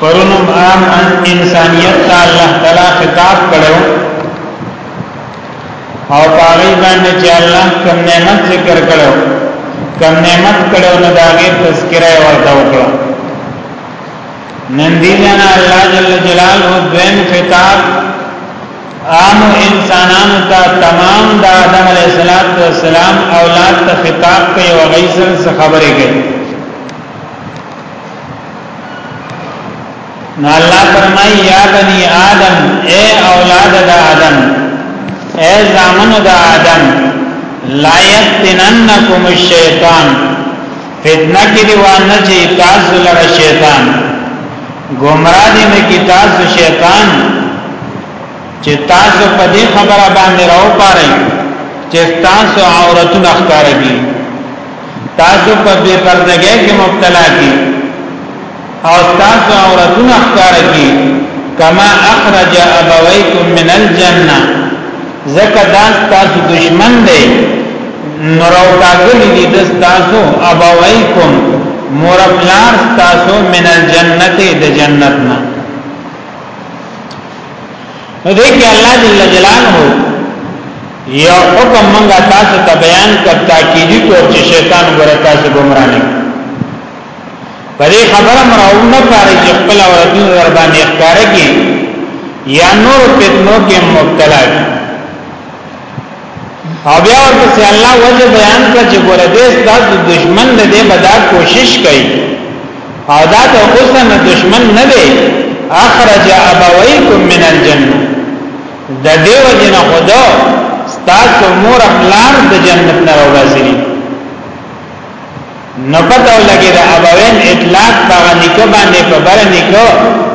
پرونم عام انسانیت ته الله تعالی خطاب کړو او پاغي باندې چې الله کوم نعمت ذکر کړو کوم نعمت کړو نو دا غي تذکرہ ورته وکړو نن دې نه الله جل جلاله دویم خطاب عام انسانانو ته تمام د آدم علیه السلام اولاد ته خطاب کوي او غیثن څخه خبرې کوي نو الله فرمایي یا بنی آدم اے اولاد د آدم اے زامنو د آدم لا یفتننکم الشیطان فتنه کې دی وانه چې تاسو لره شیطان گمراه دي نه کې تاسو شیطان چې تاسو په دې خبره باندې راو پاره چې تاسو عورتونه ښکارې تاسو په بے پردګۍ کې مبتلا کی او تاسو عورتونه ښکار کی کما اخرج ابویکم من الجنه زکه دا تاسو دشمن دی نورو تاګلی دی د تاسو ابویکم مور پلار تاسو من الجنه د جنت نه نو دې کې الله جل جلاله یو حکم منګه تاسو ته بیان کړ تاکیدی طور چې شیطان ګره تاسو ګمرا نه په دې خبره مراو نه کاری چې خپل اورتون در باندې ښکار کی یا نور فتنو کې مبتلا کی او بیا ورته الله وجه بیان کړ چې ګره دې تاسو دشمن نه دې بدا کوشش کوي او دا ته اوسنه دشمن نه دی اخرج ابویکم من الجنه د دیو جن خدا ستاسو مور خپلار د جنت نه راوځي نو پته ولګي دا ابوین اطلاق باغه نکو باندې په بر نکو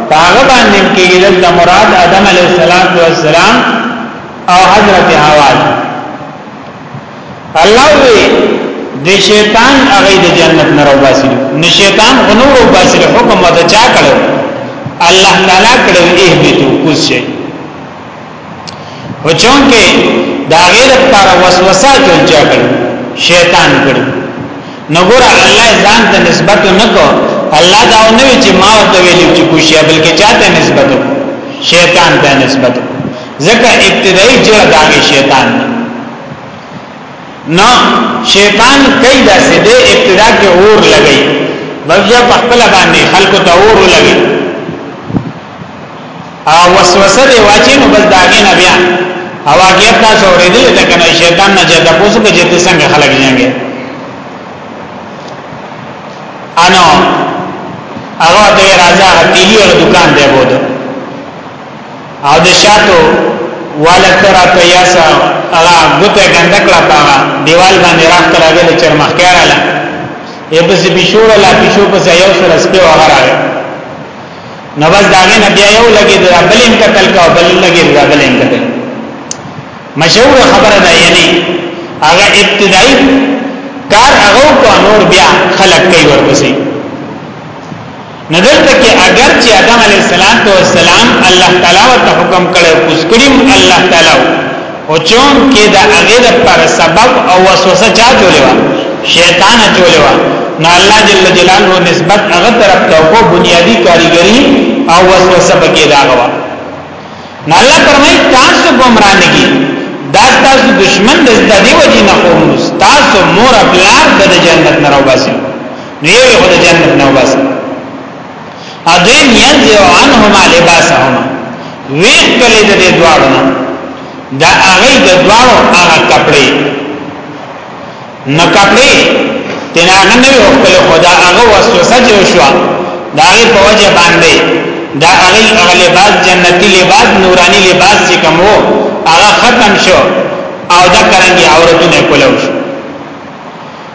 باغه باندې کېږي د مراد ادم علی السلام او حضرت حوا الله وی د شیطان هغه د جنت نه راو باسي نو شیطان غنو راو باسي حکم وته چا کړو الله تعالی کړو اهبتو کوس شي او چونکه دا غیر پر وسوسه چون چا کړو شیطان کړو نو ګور الله ځان ته نسبت نه کو الله دا نه وی چې ما ته ویل چې کوشیا بلکې چاته نسبت شیطان ته نسبت ځکه ابتدایي جړه د هغه شیطان دی نو شیطان کوي دا چې د ابتدا کې اور لګي بیا په خپل باندې خلکو ته اور لګي او وسوسه دی واچي نو بس داګه نه بیا او هغه تاسو اورېدل دا کنه شیطان نه جدا پوسو کې جته څنګه خلک ځانګي انو هغه ته راځه هتیلی او دکان دی بوته او د شاتو والا کرا ته یاسا هغه ګوته ګنده کړه پاغه دیوال باندې راخته راغل چر مخکاراله یې پس بشور لا بشو پس یو سره سپه هغه راغی نو بس داغه نه بیا یو لګي دا بلین قتل کا بل لګي دا بلین قتل مشهور خبره ده یعنی هغه ابتدایي کار هغه کو نور بیا خلق کوي ورپسې ندلته کې اگر چې آدم علی السلام الله تعالی ته حکم کړو کوس کړیم الله تعالی او چون کې دا هغه د پر سبب او وسوسه چا جوړه و شیطان جوړه و نو الله جل جلاله نسبت هغه طرف ته کو بنیادی کاریګری او وسوسه پکې داغوا نو الله فرمایي تاسو ګمرا نه کی دا تاسو دشمن د دې وجې نه کوم تاسو مور خپل د جنت نه راوباسي نو یو یو د جنت نو بس اذن ينزع عنهما لباسهما ویخ کلی د دې دواړو نه دا هغه د دواړو هغه کپڑے نو کپڑے تینا هغه نه ویخ کلی خدا هغه وسوسه جو شو دا هغه په وجه باندې دا هغه هغه لباس جنتی لباس نورانی لباس چې کوم وو هغه ختم شو او دا کرنګي عورتونه کولو شو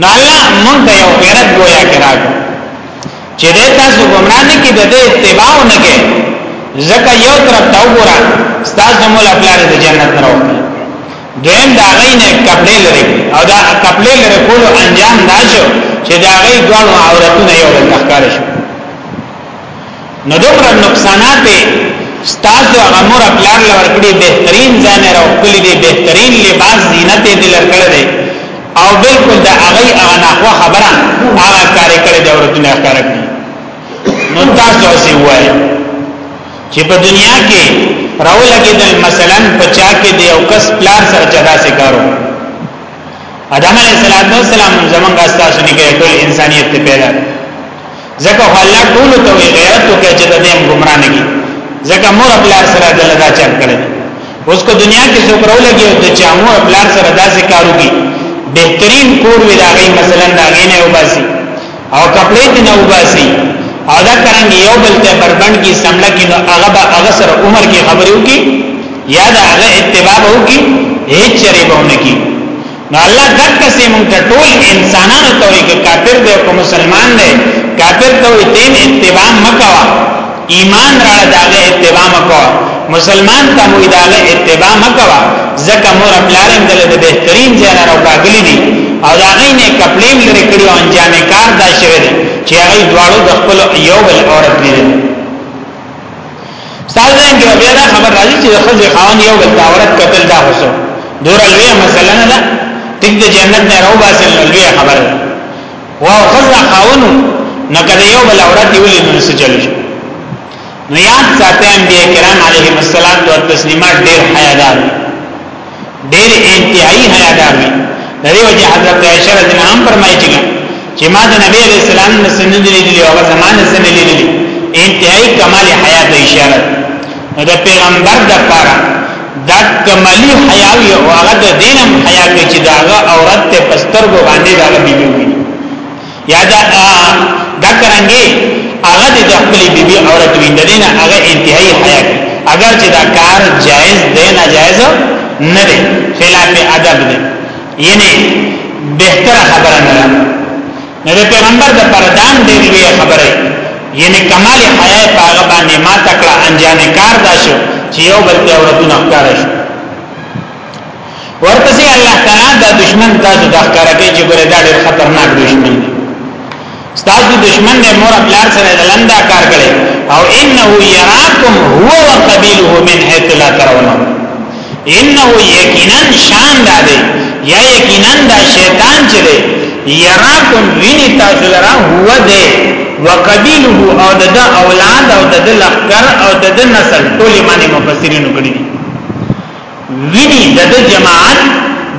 نو الله مونږ ته یو غیرت گویا کرا کو چې دې تاسو ګمراه نه کې د دې اتباع نه کې زکه یو طرف ته وګوره تاسو مول خپل د جنت نه راوړي دویم دا غي نه کپلې لري او دا کپلې لري کول انجام دا شو چې دا غي دوه عورتونه یو د ښکار شو نو دومره نقصانات ستاسو هغه مور پلار لور کړی بهترین ځان راو کړی دی بهترین لباس زینت دې لور کړی دی او بالکل دا هغه هغه ناخو خبره هغه کار کړی دی ورته نه کار کړی نو تاسو سی وای چې په دنیا کې راو لګیدل مثلا پچا کې دی او کس پلار سره چدا سي کارو ادم علیہ السلام زمونږه تاسو نه کې ټول انسانيت پیدا ځکه الله ټول ته وی غیرت او کې چې د دې ګمرا نه کی ځکه مور خپل سره د لدا چل کړي اوس کو دنیا کې څو کرو لګي او د چا مور خپل سره داسې کارو کی بهترین کور وی دا غي مثلا دا غي نه وباسي او کپڑے دې نه وباسي او دا کرنګ یو بل ته بربند کی سملا کې نو هغه به هغه سره عمر کې خبرو کی یا دا هغه اتباع وو کی هیڅ چره به نه کی نو الله دک سي مونږ ته ټول انسانانو ته وي که کافر دی او مسلمان دی کافر ته وي دین اتباع مکوا ایمان را داغه اتباع مکوا مسلمان ته وي داغه اتباع مکوا زکه مور خپلارم دل د بهترین ځای نه راوګلی دي او دا غي نه کپلیم لري کړی او انجام کار دا شوی دی چې هغه دواړو د خپل یو بل عورت لیدل ستاسو ځین کې بیا دا خبر راځي چې د خځې خاون یو بل داورت قتل دا هوسو دور لوی مسله نه ده ټیک د جنت نه راو باسل لوی خبره واو خځه خاون نو کله یو بل عورت دی ولې نو څه چل شي نو یاد ساته انبیاء کرام علیهم السلام او تسلیمات ډیر حیادار ډېر انتهایی حیادار وي د دې وجه حضرت عائشہ رضی الله عنها فرمایي چې ما د نبی علیہ السلام نه سند لیدلی او هغه زمانه سند لیدلی انتهایی کمال حیا ته اشاره ده د پیغمبر د پاره دا کمالی حیا یو هغه د دینم حیا کې چې دا عورت ته پستر باندې دا بیوی یا دا دا کرانګي هغه د خپل بیبي عورت ویند دي نه هغه انتهایی حیا کوي اگر چې دا کار جائز دی نه جائز نه دی خلاف ادب دی یعنی بهتره خبره نه ده نو د پیغمبر د پردان ډېر لوی خبره یعنی کمال حیا په هغه باندې ما تکړه انجام کار دا شو چې یو بل ته عورتونه ښکار شو ورپسې الله تعالی دا دشمن تاسو د ښکارا کې چې ګوره دا ډېر خطرناک دشمن دی تاسو دشمن نه مور خپل سره دلندا کار کړي او انه یراکم هو وقبیله من حيث لا ترونه انه یقینا شان دا دی یا یقینا دا شیطان چې دی یراکم ویني تاسو لرا هو دی وقبیله او د اولاد او د لخر او د نسل ټول معنی مفسرین کړی ویني د د جماعت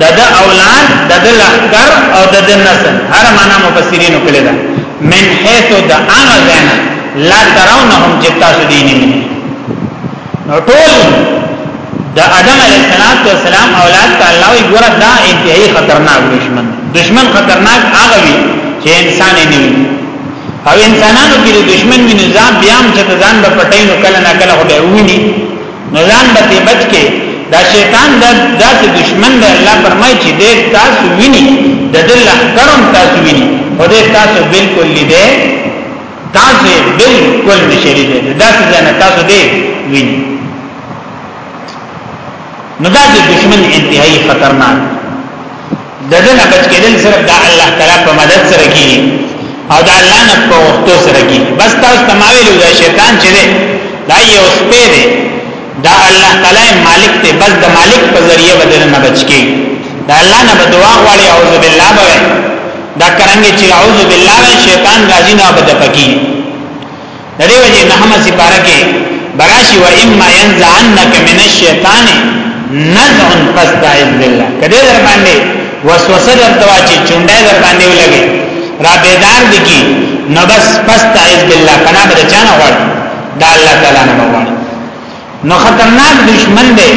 د د اولاد د د لخکر او د د نسل هر معنا مفسرینو کړی ده من حيث د هغه زینا لا ترونهم چې تاسو دې نه ویني نو ټول د آدم علیه السلام اولاد ته الله وی ګوره دا انتهایی خطرناک دشمن دشمن خطرناک هغه وی چې انسان نه وي او انسانانو کې دشمن ویني ځان بیا هم چې ځان په پټینو کله نه کله هډه ویني نو ځان به تی بچ کې دا شیطان دا داسې دشمن دی الله فرمای چې دې تاسو ویني د دې لخرم تاسو ویني او دې تاسو بالکل لیدې تاسو بالکل نشي لیدې دا څه نه تاسو دې ویني نو دا دشمن انتهایی خطرناک دغه نه بچ کېدل صرف د الله تعالی په مدد سره کیږي او د الله نه په وختو سره کیږي بس تاسو تماویلو دا شیطان چې دی دا یو سپی دی دا الله تعالی مالک دی بس د مالک په ذریعه بدل نه بچ کیږي دا الله نه بدوا غواړي اعوذ بالله به دا کرانګي چې اعوذ بالله شیطان راځي نه بد پکې د دې وجه نه هم سپاره کې براشي و اما ينزعنك من الشيطان نزع فاستعذ بالله کله در باندې وسوسه درته واچي چونډه در باندې ولګي را بیدار دي کی نو بس فاستعذ بالله پناه بده چانه غواړي دا الله تعالی نه غواړي نو خطرناک دشمن دی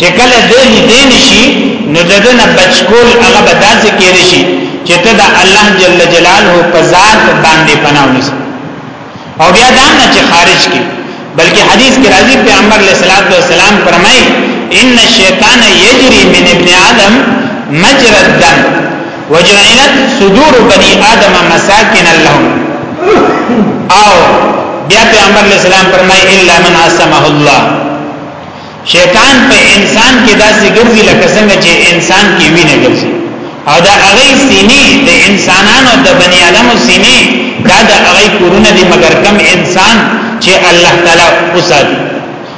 چې کله دې دې نشي نو دغه نه بچکول هغه به داسې کېږي شي چې ته د الله جل جلاله په ذات باندې پناه ونیسې او بیا دا نه چې خارج کی بلکې حدیث کې راځي پیغمبر علیه الصلاۃ والسلام فرمایي ان الشیطان یجری من ابن آدم مجرى الدم وجعلت صدور بني آدم مساکن لهم او بیا پیغمبر علیہ السلام فرمای الا من عصمه الله شیطان په انسان کې داسې ګرځي لکه څنګه چې انسان کې وینه ګرځي او دا هغه سینې د انسانانو د بنی آدمو سینې دا د هغه کورونه دي مګر کم انسان چې الله تعالی وساتي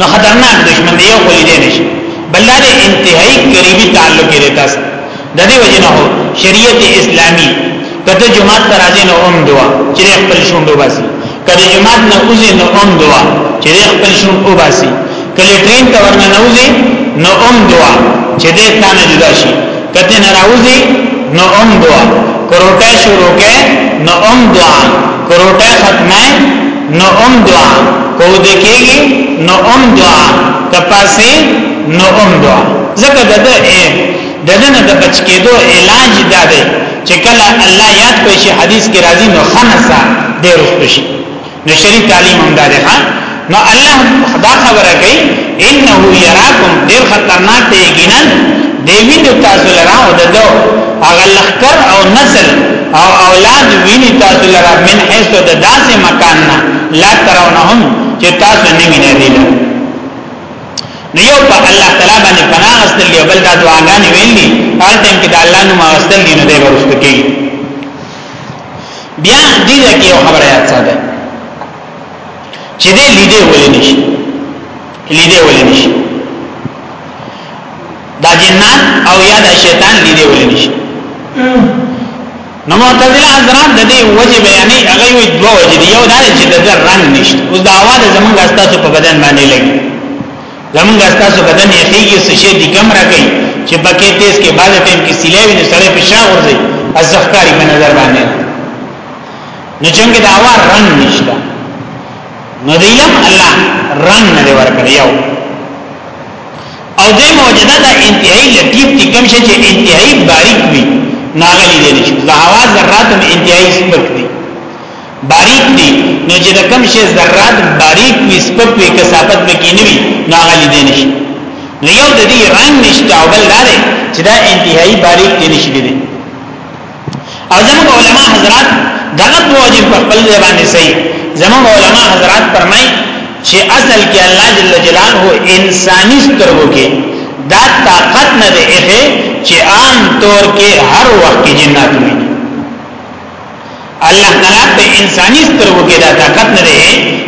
نو خطرناک دشمن دی یو خو لیدې نشي بل دا انتهایی قریبی تعلق لري تاسو د دې وجنه شریعت اسلامی کته جماعت ترازی نو اوم دوا چې خپل شوندو باسي کله جماعت نه اوزي نو اوم دوا چې خپل شون او باسي کله ټرین ته ورنه نه اوزي نو اوم دوا چې دې تانه جدا شي کته نه راوزي نو اوم دوا کروټه شروع کې نو اوم دوا کروټه ختمه نو ام دعا کود کېږي نو ام دعا کپاسي نو ام دعا ځکه د ده د دې نه د بچ کېدو علاج دا دی چې کله الله یاد کوي شي حدیث کې راځي نو خنسا ډېر وخت شي نو شریف تعلیم هم دا دی نو الله خدا خبره کوي انه یراکم ډېر خطرناک دی ګینن دی ویني تاسو لرا او ددو اغه لخر او نسل او اولاد ویني تاسو لرا من حيث د داسې مکان نه لا ترونهم چې تاسو نه وینئ دي نو یو په الله تعالی باندې پناه استل دی بل دا دعاګانې ویلي هر ټیم کې د الله نوم استل دی نو دی ورسته کوي بیا دې لکه یو خبره یاد ساته چې دې لیدې ولې نشي لیدې ولې نشي دا جنات او یا دا شیطان دی دی ولې نشي نو معتزله حضرات د دې وجه بیانې هغه وی دوه وجه دی یو دا چې د زر رنگ نشته اوس دا هوا د زمونږ استاسو په بدن باندې لګي زمونږ استاسو بدن یې خېږي څه شي دی کم راکې چې بکې تیز کې بعد ټیم کې سیلې نه سړې په شا ورځي از ځخکاری په نظر باندې نو څنګه دا هوا رنگ نشته نو دیلم الله رنگ نه ورکړ یو او دې موجده دا انتهایی لطیف دی کم شي چې انتهایی باریک وي ناغلی دی نشي د هوا ذرات هم انتهایی سپک دي باریک دي نو چې د کم شي ذرات باریک وي سپک وي کثافت پکې نه وي ناغلی دی نشي نو یو د دې رنگ نشته او بل دا دی چې دا انتهایی باریک دی نشي دی او زموږ علما حضرات دغه واجب په خپل ځای باندې صحیح زموږ علما حضرات فرمای چې اصل کې الله جل جلاله انساني سترګو کې دا طاقت نه دی چې عام طور کې هر وخت کې جنات وي الله تعالی په انساني سترګو کې دا طاقت نه دی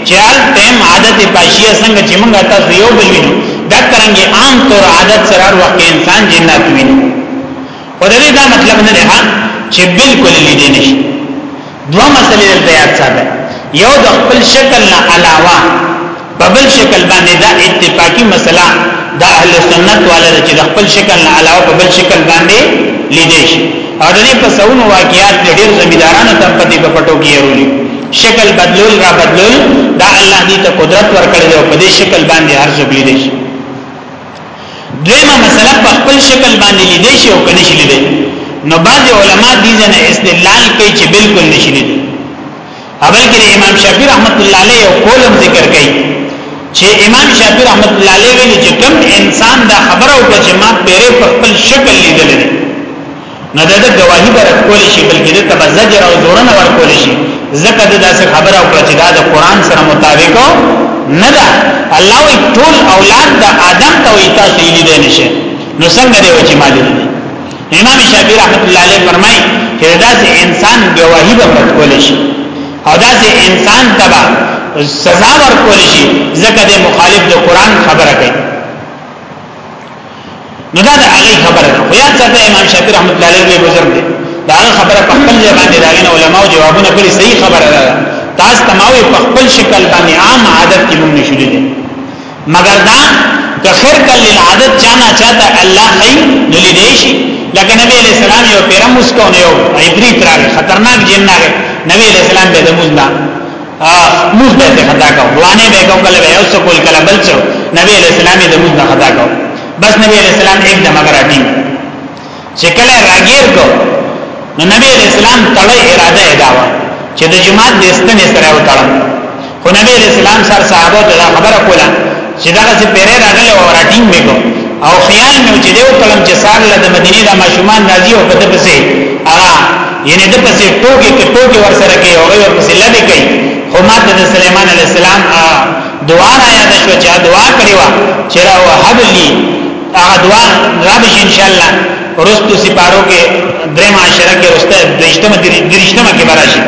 چې هر تیم عادت پاشیه څنګه چې موږ تاسو یو بل وینو دا څنګه عام طور عادت سره وخت انسان جنات ویني خو دې دا مطلب نه دی چې بالکل لیدې نشي دوه مسلې دلته یاد ساته یو د خپل شکل نه علاوه په بل شکل باندې دا اتفاقی مسله د اهل سنت والده چې د خپل شکل نه علاوه په بل شکل باندې لیدې شي او د دې په سونو واقعیات ډېر زمیدارانو ته پتی په پټو کې ورولي شکل بدلول را بدلول دا الله دې ته قدرت ورکړي او په دې شکل باندې هر څوک لیدې شي دویمه مسله په خپل شکل باندې لیدې شي او کني شي لیدې نو بعض علما دې نه استدلال کوي چې بالکل نشي لیدې اول کې امام شافعي رحمت الله علیه او کولم ذکر کوي چې امام شافعي رحمت الله علیه ویلي چې کوم انسان دا خبره وکړي چې ما پیره په خپل شکل لیدل دي نه د گواهی به رد کول شي بلکې د تبع زجر او زورنه ور کول شي ځکه د داسې خبره او کړه چې دا د قران سره مطابق نه ده الله وی ټول اولاد د آدم ته وی تاسو یې لیدل نشئ نو څنګه دی چې مال دي امام شافعی رحمت الله علیه فرمایي چې داسې انسان گواهی به رد کول شي او داسې انسان تبع سزا ور کول شي ځکه د مخالف د قران خبره کوي نو دا د هغه خبره ده خو یاد ساته امام شافعي رحمت الله علیه به بزرګ دی دا هغه خبره په خپل ځای باندې راغی نو علماو جوابونه کړی صحیح خبره ده تاسو تماوي په خپل شکل باندې عام عادت کې مونږ نشو لیدل مګر دا که خیر کل للعادت چانا چاته الله خی نلی دیشی لکه نبی علیہ السلام یو پیرموس کو نه یو عبری تراغ خطرناک جن نه نبی علیہ السلام به دموز نه موږ به ته خطا کو وانه به کو کله به اوس کول کله بل څو نبی علیہ السلام دې موږ نه خطا کو بس نبی علیہ السلام ایک دم اگر اٹین چې کله راګیر کو نو نبی علیہ السلام تړه اراده ادا و چې د جماعت د استنې سره وتړم خو نبی علیہ السلام سره صحابه ته خبره کوله چې دا څه پیره راغله او راټینګ میکو او خیال مې چې دیو کلم چې سار له د مدینه د ماشومان راځي او په دې پسې هغه یعنی د پسې ټوګه کې ټوګه ور سره کوي او ور پسې لبه کوي خو ماته د سليمان عليه السلام دعا را یاد شو چې دعا کړی و چې را وهب لي هغه دعا را به ان شاء الله ورستو سپارو کې درې معاشره کې ورسته درشتمه درشتمه کې براشي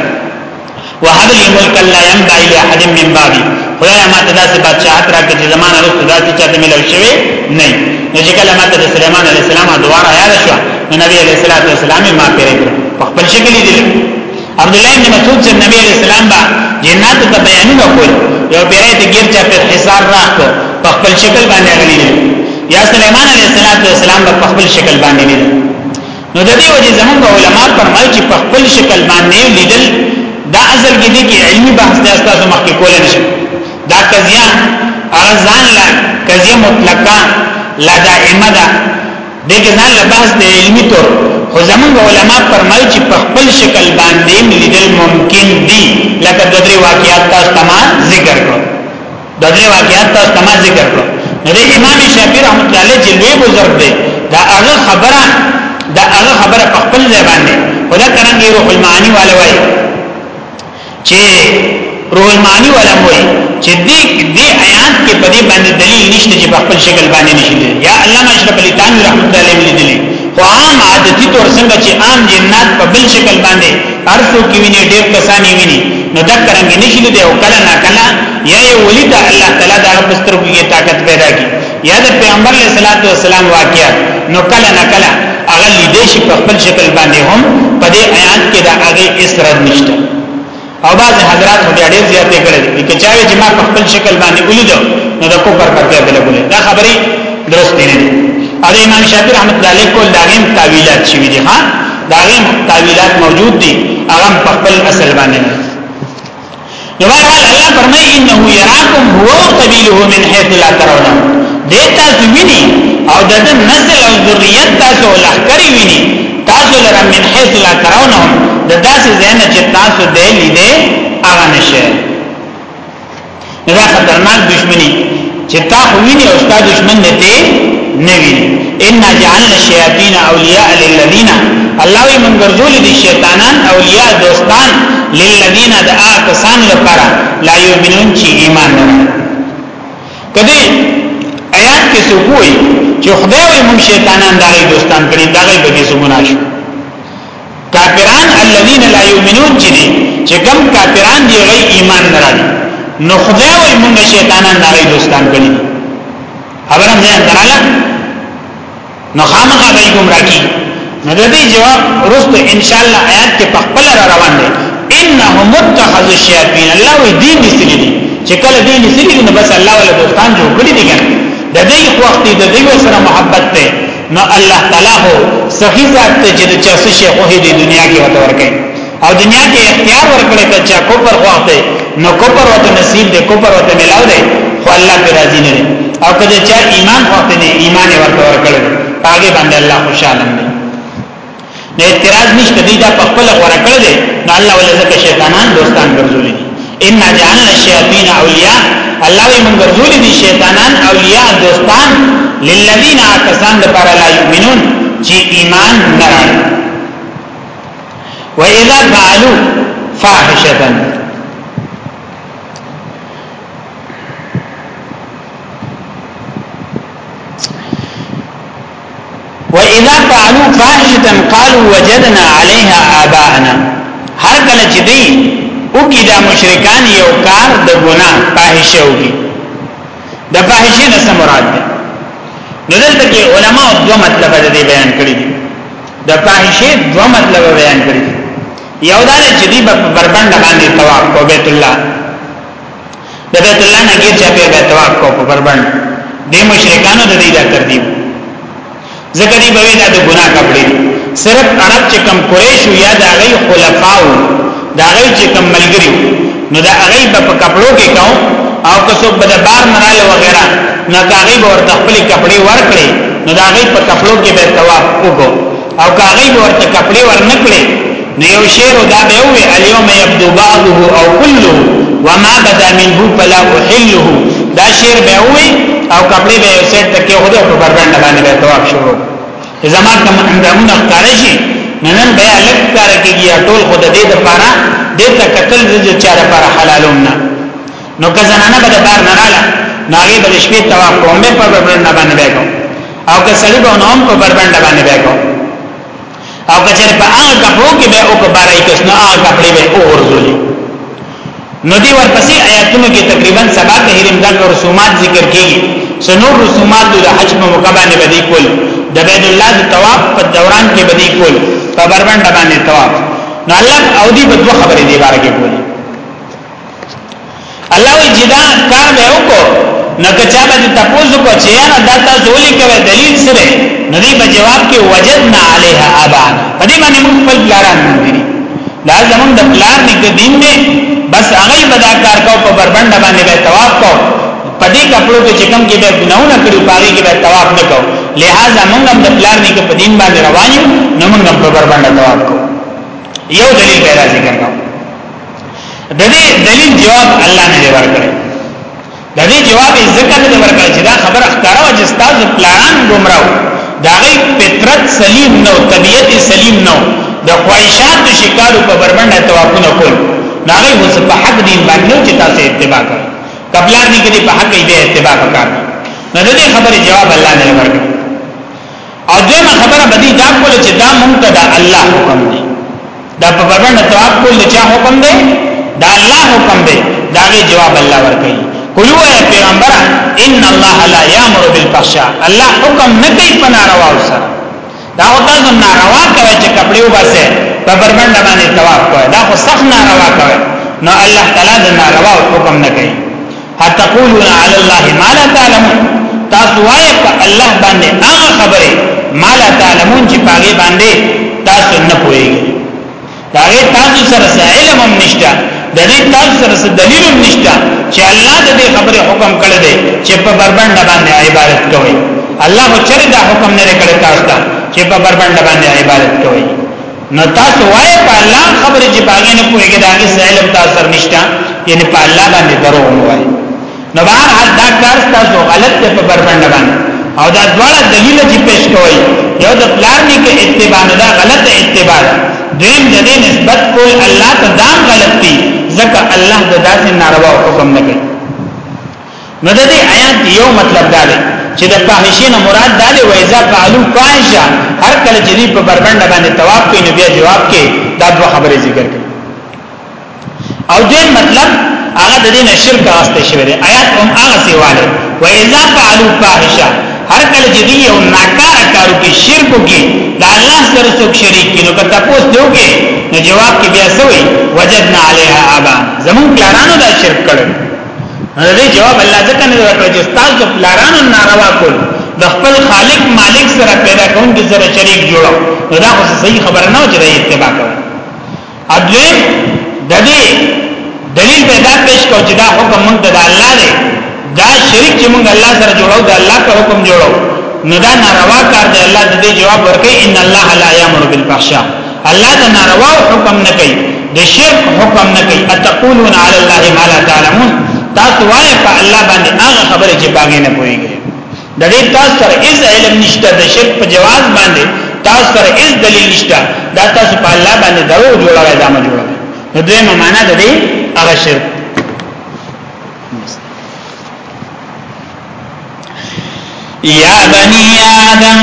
وهب لي ملکا لا ينبغي لاحد من بعدي خدای ما ته داسې بادشاہت راکړي چې زمانه رسو داسې چاته ملو شوی نه نو چې کله ما ته سليمان عليه السلام دعا را یاد شو نو نبی عليه الصلاه والسلام ما پیری کړ په خپل شکل دي عبد الله بن مسعود چې نبی عليه السلام با جنات ته بیانونه کول یو پیری ته غیر چا په حصار راکړ په خپل شکل باندې غلي یا سليمان عليه السلام په خپل شکل باندې نو د دې وجه زموږ علما فرمایي چې په خپل شکل باندې لیدل دا اصل کې دي کې علمي بحث د تاسو مخکې کول نشي دا قضیه ارزان لا قضیه مطلقه لا دائمه ده دغه ځان له بحث د علمي تور خو زموږ علما فرمایي چې په خپل شکل باندې لیدل ممکن دي لکه د درې واقعیات تاسو تمام ذکر کړو د دې واقعیت تاسو ته ما ذکر کړو نو د امام شافعي رحمت الله علیه چې لوی بزرګ دی دا هغه خبره دا هغه خبره په خپل ځای باندې خدا کرانګي روح المعانی والے وای چې روح المعانی والے وای چې دې دې آیات کې په دې باندې دلیل نشته چې په خپل شکل باندې نشي یا علامه اشرف علی تانوی رحمت الله علیه لیدلی خو عام عادتي تور څنګه چې عام جنات په بل شکل باندې ارثو کې ویني ډېر کسانی ویني نو دا کرانګي نشي لیدلی او کله نا کله یا یو ولی ته الله تعالی دا په سترګو کې طاقت پیدا کی یا د پیغمبر علیه الصلاۃ والسلام واقعیا نو کله نه کله هغه لیدې شي په خپل شکل باندې هم په دې آیات کې دا هغه اسره نشته او بعض حضرات خو ډېر زیات کړي دي چې چاوي چې ما په خپل شکل باندې ولیدو نو د کوپر پر ځای بلګولې دا خبرې درست نه دي او امام شافعي رحمت الله علیه کول دا غیم تعویلات شوی دي ها دا غیم تعویلات موجود دي هغه په خپل اصل باندې نو بهرحال الله فرمایي انه يراكم هو قبيله من حيث لا ترونه دې تاسو ویني او د نسل او ذریات تاسو لخري ویني تاسو لره من حيث لا ترونه د داسې زنه چې تاسو دې لیدې هغه نشه دا خطرناک دشمنی چې تا خو ویني او ستا دشمن نه ته نه ویني ان جعلنا الشیاطین اولیاء للذین الله وی من ګرځول دي شیطانان اولیاء دوستان للذین دعا کسان لپاره لا یؤمنون چې ایمان نه کدی آیات کې څه وایي چې خدای وی من شیطانان دغه دوستان کړي دغه به دې سمونه شي کافران الذين لا يؤمنون چې دي چې کم کافران دی غي ایمان نه راړي نو خدای وي موږ شیطانان نه غي دوستان کړی خبره مې دراله نو خامخا به ګمرا کی نو د دې جواب ورسته ان شاء الله آیات کې په خپل را روان دي انهم متخذ الشیاطین الله وی دین دي سړي چې کله دین دي سړي نو بس الله ولا دوستان جوړ کړی دي کنه د دې وخت د دې سره محبت ته نو الله تعالی هو سخی ذات ته چې چا څه شي خو دې دنیا کې وته ورکړي او دنیا کې اختیار ورکړي ته چا کوپر خوښته نو کوپر وته نصیب دې کوپر وته ملاو دې خو الله پر راضي نه او کله چې ایمان خوښته نه ایمان ورته ورکړي هغه باندې الله خوشاله دی نه اعتراض نشته دی دا په خپل غوړه کړی دی نو الله ولې ځکه شیطانان دوستان ګرځولي ان جعلنا الشیاطین اولیاء الله یې موږ ګرځولي دي شیطانان اولیاء دوستان للذین کسان د پر لا یؤمنون چې ایمان نه راړي و اذا فعلوا فاحشه واذا فعلوا فاحشه قالوا وجدنا عليها آباءنا هر کله چې دی او کې دا مشرکان یو کار د ګناه فاحشه وکي د فاحشه نه مراد ده نو دلته کې علما دوه مطلب د دې بیان کړی دي د فاحشه دوه مطلب بیان کړی دي یو دا چې دی په بربند باندې طواف کو بیت الله د بیت الله نه غیر چا په طواف کو په بربند د مشرکانو د دې دا ترتیب ځکه دی به دا د ګناه کپړي صرف عرب چې کم قریش یا د هغه خلفاو د هغه چې کم ملګری نو د هغه په کپړو کې کاو او که څوک به د بار مناله وغیرہ نو هغه به ورته خپل کپړې ورکړي نو د هغه په کپړو کې به طواف وکړو او کاغی ورته کپڑے ورنکړي نو یو شعر دا به وي اليوم يبدو بعضه او كله وما بدا منه فلا احله دا شعر به وي او کپڑے به سیټ تکي خو ده په بربند باندې به تواب شروع زما کوم اندامونه ښکار شي نن به الګ کار کیږي ټول خود دې د پاره دې ته قتل دې چاره پر حلالوم نه نو که زنانه به د بار نه رااله نو هغه به شپې طواف کوم به په بربند باندې وکړو او که سړی به نوم په بربند باندې وکړو او که چېرې په هغه کپړو کې به او کو بارای کس نو هغه کپړې به اورځولې نو دی ورپسې آیاتونو کې تقریبا سبا ته هرم دغه رسومات ذکر کیږي سنور رسومات د حج په موقع باندې بدی کول د بیت الله د طواف په دوران کې بدی کول په بربند باندې طواف نو الله او دی په دوه خبرې دی بار کې کولې الله وی چې دا کار به وکړو نو که چا به تاسو کو چې نه دا تاسو ولي کوي دلیل سره نو دی په جواب کې وجدنا علیها ابا په دې باندې موږ خپل پلاران باندې دا زمونږ د پلار نه دین دی بس هغه به دا کار کو په بربند باندې به طواف کو په دې کپلو کې چې کوم کې به ګناونه کړو پاره کې به طواف نه کو لہذا موږ هم د پلان نه کې په دین باندې روان یو نو موږ هم په بربنده تواب کو یو دلیل پیدا ذکر کوم د دې دلیل جواب الله نه دی ورکړی د دې جواب یې ځکه نه دی ورکړی چې دا خبره ښکاره وه چې ستاسو پلاران ګمراه دا غي فطرت سلیم نو طبیعت سلیم نو د خواهشات شکارو په بربنده توافونه کول دا غي اوس په حق دین باندې چې تاسو اتباع کړئ قبلان دي کې په حق دې اتباع وکړئ نو دې خبره جواب الله نه ورکړي او دغه خبره بدی دا کول چې دا مونږ ته د الله حکم دی دا په بربنه تواب کول چې حکم دی دا الله حکم دی دا غي جواب الله ورکړي قل هو يا پیغمبر ان الله لا يامر بالفحشاء الله حکم نه کوي په ناروا سره دا او تاسو ناروا کوي چې کپڑے وباسه په بربنده باندې تواب کوي دا خو سخت ناروا کوي نو الله تعالی د ناروا حکم نه کوي اتقولون علی الله ما لا تعلمون تاسو وای په الله باندې هغه خبره ما لا تعلمون چې پاګې باندې تاسو نه پوي دا تاسو سره علم هم نشته د دې تاسو سره څه دلیل هم نشته چې الله د دې خبره حکم کړی دی چې په بربند باندې عبادت کوي الله چرې دا حکم نه کړی تاسو ته چې په بربند باندې عبادت کوي نو تاسو وایې په الله خبرې چې باغې نه پوهېږي دا هیڅ علم تاسو سره نشته یعنی په الله باندې درو مو وایي نو بهر حال دا کار تاسو غلط دی په بربنده باندې او دا دواړه دلیل چې پیش کوي یو د پلان نه کې اتباع نه دا غلط اتباع ده دین د دې نسبت کول الله ته دام غلط دی ځکه الله د داسې ناروا حکم نه کوي نو د دې آیات یو مطلب دا دی چې د فاحشه نه مراد دا دی وایزا فعلوا فاحشه هر کله چې په بربند باندې تواب کوي نو بیا جواب کې دا دوه خبرې ذکر کړي او دې مطلب هغه د دې شرک واسطه شوی دی آیات هم هغه سیواله وایزا فعلوا فاحشه هر کله چې دی یو ناکاره کارو کې شرک وکړي دا الله سره څوک شریک کینو که تاسو دیوګي نو جواب کې بیا سوې وجدنا علیها ابا زمون پلانانو دا شرک کړو دې جواب الله ځکه نه ورکړ چې تاسو پلارانو ناروا کول د خپل خالق مالک سره پیدا کوونکی سره شریک جوړو نو دا خو صحیح خبر نه و چې اتباع کوي اځوی د دې دلیل پیدا پیش کو چې دا حکم مونږ ته د الله دی دا شریک چې مونږ الله سره جوړو دا الله په حکم جوړو نو دا ناروا کار دی الله دې جواب ورکړي ان الله لا یامر بالفحشاء الله د ناروا حکم نه کوي د شرک حکم نه کوي اتقولون علی الله ما لا تعلمون تاسو وایي په الله باندې هغه خبره چې باغې نه پويږي د دې تاسو سره هیڅ علم نشته د شرک په جواز باندې تاسو سره هیڅ دلیل نشته دا تاسو په الله باندې درو جوړوي دا ما جوړوي نو دې معنا د دې هغه شرک یا بنی آدم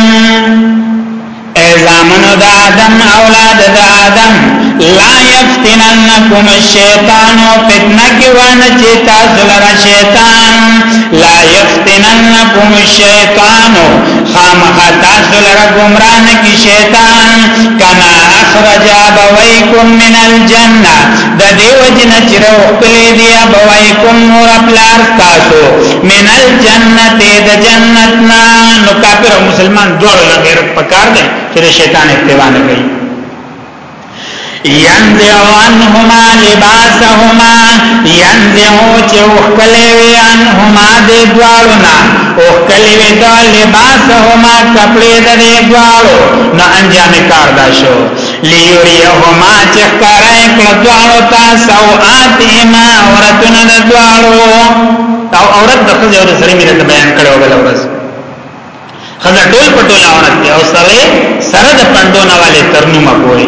ایزامن دا آدم اولاد دا آدم لا یفتننکم الشیطان و فتنہ کی وانا چیتا سلر شیطان لا یفتننکم الشیطان خامخا تاسو لره گمراه کی شیطان کما اخرج ابویکم من الجنه د دې وجې نه چې راوښتلي دي ابوایکم مور پلار ستاسو من الجنة د جنت نه نو کافر او مسلمان دواړو له غیرت پکار دی چې د شیطان اتباع نه کوي ينزع عنهما لباسهما ينزع چې وکړي وي عنهما د دوالو نه وکړي وي د لباسهما کپڑے د دوالو نه انجام کار دا شو لیوریهما چې ښکاره یې کړه دواړو ته سوآتهما عورتونه د دواړو او عورت د ښځې او د سړي مې درته بیان کړی و بله ورځ ښځه ټول په ټول عورت دی او سړی سره د پنډو نه والې تر نومه پورې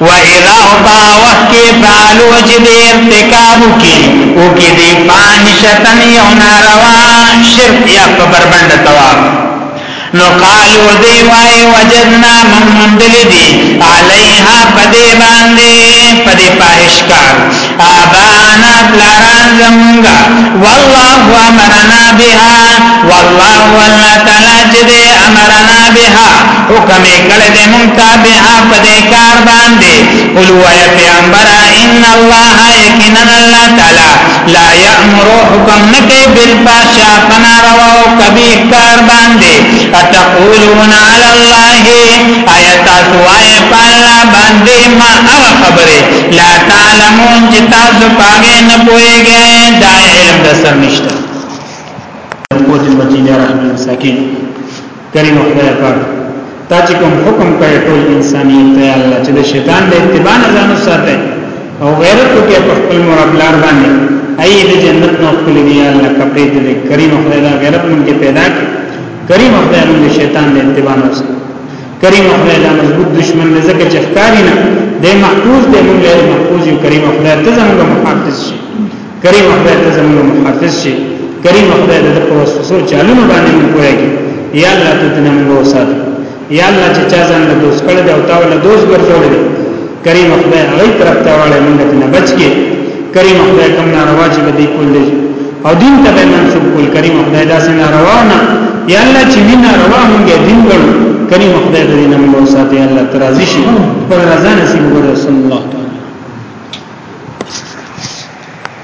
و اذا با وقت فعلو چې د ارتکاب کی او کې دی فاحشتن یو ناروا شرک یا په بربند تواب نو قالو دی وای وجدنا من مندل دی علیها پدی باندې پدی فاحشکار ابانا پلاران زمونږه والله امرنا بها والله والله تعالی چې دې امرنا بها حکم کړه دې مونږ ته بها په دې کار باندې قل وای پیغمبر ان الله یقینا الله تعالی لا یامر حکم نه کوي بل پاشا پنا روا او کبي کار باندې اتقولون علی الله آیات وای په الله باندې ما هغه خبره لا تعلمون چې تاسو پاګې نه پويږئ دا علم د سر نشته قوت المتین رحمه مساکین کریم خدای پاک تا چې کوم حکم کوي ټول انسانیت ته الله چې د شیطان د اتباع نه ځان ساتي او غیرت وکړي په خپل مراد لار باندې اي د جنت نو خپل دی الله کپړې دې کریم خدای دا غیرت مونږ پیدا کړي کریم خدای مونږ شیطان د اتباع نه کریم خدای دا مضبوط دشمن نه زکه چې ښکاری نه د محفوظ د موږ غیر محفوظ یو کریم خدای ته زموږ محافظ شي کریم خدای ته زموږ محافظ شي کریم خدای د په وسوسو چالونو باندې موږ کویږي یا الله ته دې موږ وساتي یا الله چې چا ځان له دوست کړه دا او تا ول دوست ګرځول دي کریم خدای هغه طرف ته واړې موږ ته نه بچ کې کریم خدای کوم ناروا چې دې کول دي او دین ته به منسوب کول کریم خدای دا سن روا نه یا الله چې وینا روا مونږه دین ګړو کریم خدای دې نه مونږ ساتي الله ترازی شي پر رضا نصیب وګړو صلی الله